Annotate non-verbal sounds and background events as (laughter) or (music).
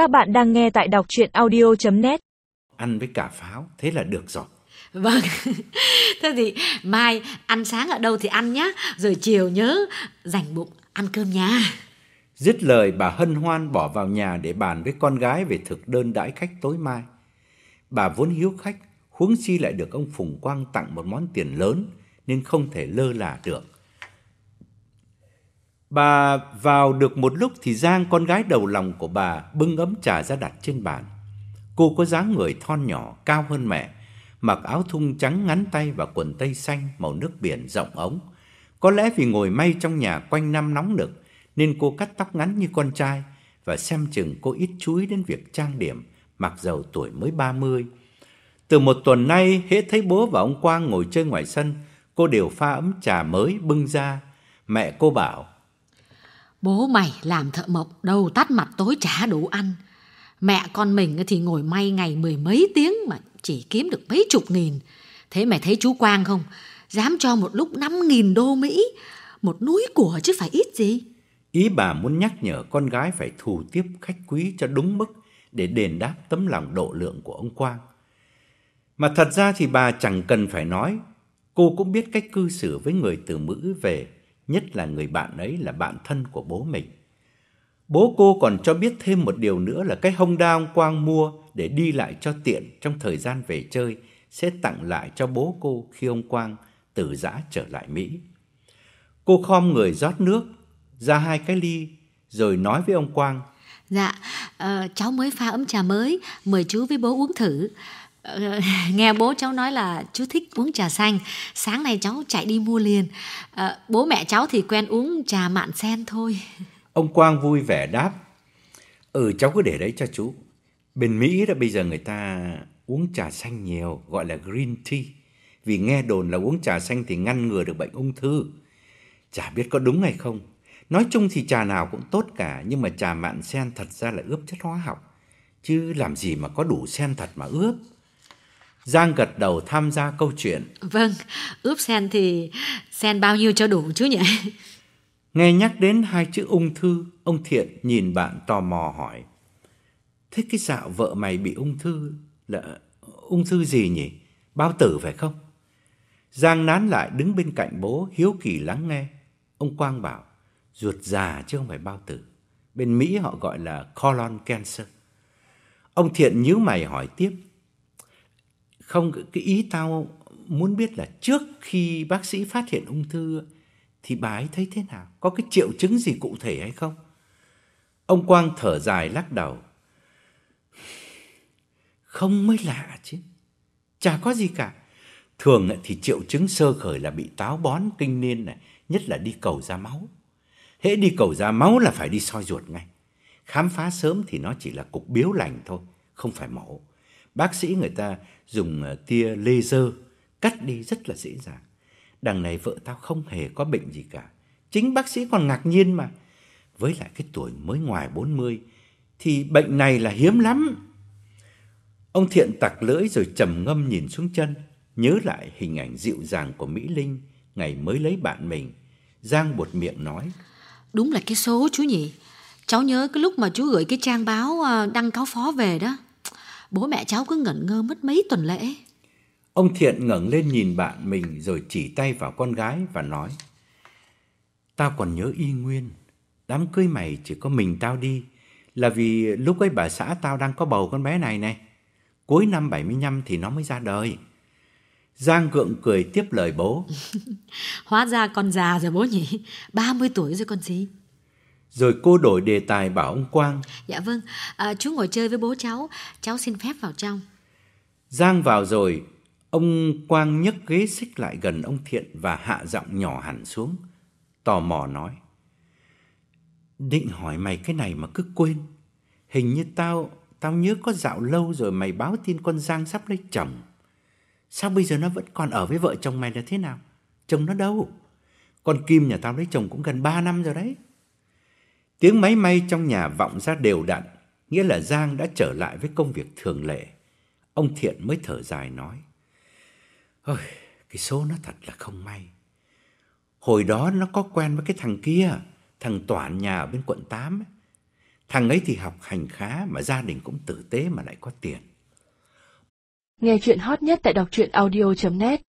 Các bạn đang nghe tại đọc chuyện audio.net ăn với cả pháo, thế là được rồi. Vâng, thế thì mai ăn sáng ở đâu thì ăn nhá, rồi chiều nhớ dành bụng ăn cơm nhà. Dứt lời bà hân hoan bỏ vào nhà để bàn với con gái về thực đơn đãi khách tối mai. Bà vốn hiếu khách, huống chi lại được ông Phùng Quang tặng một món tiền lớn nên không thể lơ là được. Bà vào được một lúc thì Giang con gái đầu lòng của bà bưng ấm trà ra đặt trên bàn. Cô có dáng người thon nhỏ, cao hơn mẹ, mặc áo thun trắng ngắn tay và quần tây xanh màu nước biển rộng ống. Có lẽ vì ngồi may trong nhà quanh năm nóng nực nên cô cắt tóc ngắn như con trai và xem chừng cô ít chú ý đến việc trang điểm mặc dầu tuổi mới 30. Từ một tuần nay, hễ thấy bố và ông Quang ngồi chơi ngoài sân, cô đều pha ấm trà mới bưng ra. Mẹ cô bảo, Bố mày làm thợ mộc đầu tắt mặt tối chả đủ ăn. Mẹ con mình thì ngồi may ngày mười mấy tiếng mà chỉ kiếm được mấy chục nghìn. Thế mày thấy chú Quang không? Dám cho một lúc năm nghìn đô Mỹ. Một núi của chứ phải ít gì. Ý bà muốn nhắc nhở con gái phải thù tiếp khách quý cho đúng mức để đền đáp tấm lòng độ lượng của ông Quang. Mà thật ra thì bà chẳng cần phải nói, cô cũng biết cách cư xử với người từ Mỹ về, nhất là người bạn ấy là bạn thân của bố mình. Bố cô còn cho biết thêm một điều nữa là cái hông ông Quang mua để đi lại cho tiện trong thời gian về chơi sẽ tặng lại cho bố cô khi ông Quang từ giã trở lại Mỹ. Cô khom người rót nước, ra hai cái ly, rồi nói với ông Quang. Dạ, uh, cháu mới pha ấm trà mới, mời chú với bố uống thử. Ờ, (laughs) nghe bố cháu nói là chú thích uống trà xanh, sáng nay cháu chạy đi mua liền. à, bố mẹ cháu thì quen uống trà mạn sen thôi. (laughs) Ông Quang vui vẻ đáp. Ừ cháu cứ để đấy cho chú. Bên Mỹ đó bây giờ người ta uống trà xanh nhiều, gọi là green tea. Vì nghe đồn là uống trà xanh thì ngăn ngừa được bệnh ung thư. Chả biết có đúng hay không. Nói chung thì trà nào cũng tốt cả, nhưng mà trà mạn sen thật ra là ướp chất hóa học. Chứ làm gì mà có đủ sen thật mà ướp. Giang gật đầu tham gia câu chuyện. Vâng, ướp sen thì sen bao nhiêu cho đủ chú nhỉ? Nghe nhắc đến hai chữ ung thư, ông Thiện nhìn bạn tò mò hỏi. Thế cái dạo vợ mày bị ung thư là ung thư gì nhỉ? Bao tử phải không? Giang nán lại đứng bên cạnh bố hiếu kỳ lắng nghe. Ông Quang bảo, ruột già chứ không phải bao tử. Bên Mỹ họ gọi là colon cancer. Ông Thiện nhíu mày hỏi tiếp. Không, cái ý tao muốn biết là trước khi bác sĩ phát hiện ung thư thì bà ấy thấy thế nào? Có cái triệu chứng gì cụ thể hay không? Ông Quang thở dài lắc đầu. Không mới lạ chứ. Chả có gì cả. Thường thì triệu chứng sơ khởi là bị táo bón kinh niên này, nhất là đi cầu ra máu. Hễ đi cầu ra máu là phải đi soi ruột ngay. Khám phá sớm thì nó chỉ là cục biếu lành thôi, không phải mổ. Bác sĩ người ta dùng ờ, tia laser cắt đi rất là dễ dàng. Đằng này vợ tao không hề có bệnh gì cả. Chính bác sĩ còn ngạc nhiên mà. Với lại cái tuổi mới ngoài 40 thì bệnh này là hiếm lắm. Ông Thiện tặc lưỡi rồi trầm ngâm nhìn xuống chân, nhớ lại hình ảnh dịu dàng của Mỹ Linh ngày mới lấy bạn mình. Giang buột miệng nói. Đúng là cái số chú nhỉ. Cháu nhớ cái lúc mà chú gửi cái trang báo ờ, đăng cáo phó về đó. Bố mẹ cháu cứ ngẩn ngơ mất mấy tuần lễ. Ông Thiện ngẩng lên nhìn bạn mình rồi chỉ tay vào con gái và nói. Tao còn nhớ y nguyên, đám cưới mày chỉ có mình tao đi, là vì lúc ấy bà xã tao đang có bầu con bé này này. Cuối năm 75 thì nó mới ra đời. Giang gượng cười tiếp lời bố. (laughs) Hóa ra con già rồi bố nhỉ, 30 tuổi rồi con gì. Rồi cô đổi đề tài bảo ông Quang. Dạ vâng, à, chú ngồi chơi với bố cháu, cháu xin phép vào trong. Giang vào rồi, ông Quang nhấc ghế xích lại gần ông Thiện và hạ giọng nhỏ hẳn xuống. Tò mò nói. Định hỏi mày cái này mà cứ quên. Hình như tao, tao nhớ có dạo lâu rồi mày báo tin con Giang sắp lấy chồng. Sao bây giờ nó vẫn còn ở với vợ chồng mày là thế nào? Chồng nó đâu? Con Kim nhà tao lấy chồng cũng gần 3 năm rồi đấy. Tiếng máy may trong nhà vọng ra đều đặn, nghĩa là Giang đã trở lại với công việc thường lệ. Ông Thiện mới thở dài nói. Ôi, cái số nó thật là không may. Hồi đó nó có quen với cái thằng kia, thằng Toản nhà ở bên quận 8 ấy. Thằng ấy thì học hành khá mà gia đình cũng tử tế mà lại có tiền. Nghe chuyện hot nhất tại đọc truyện audio.net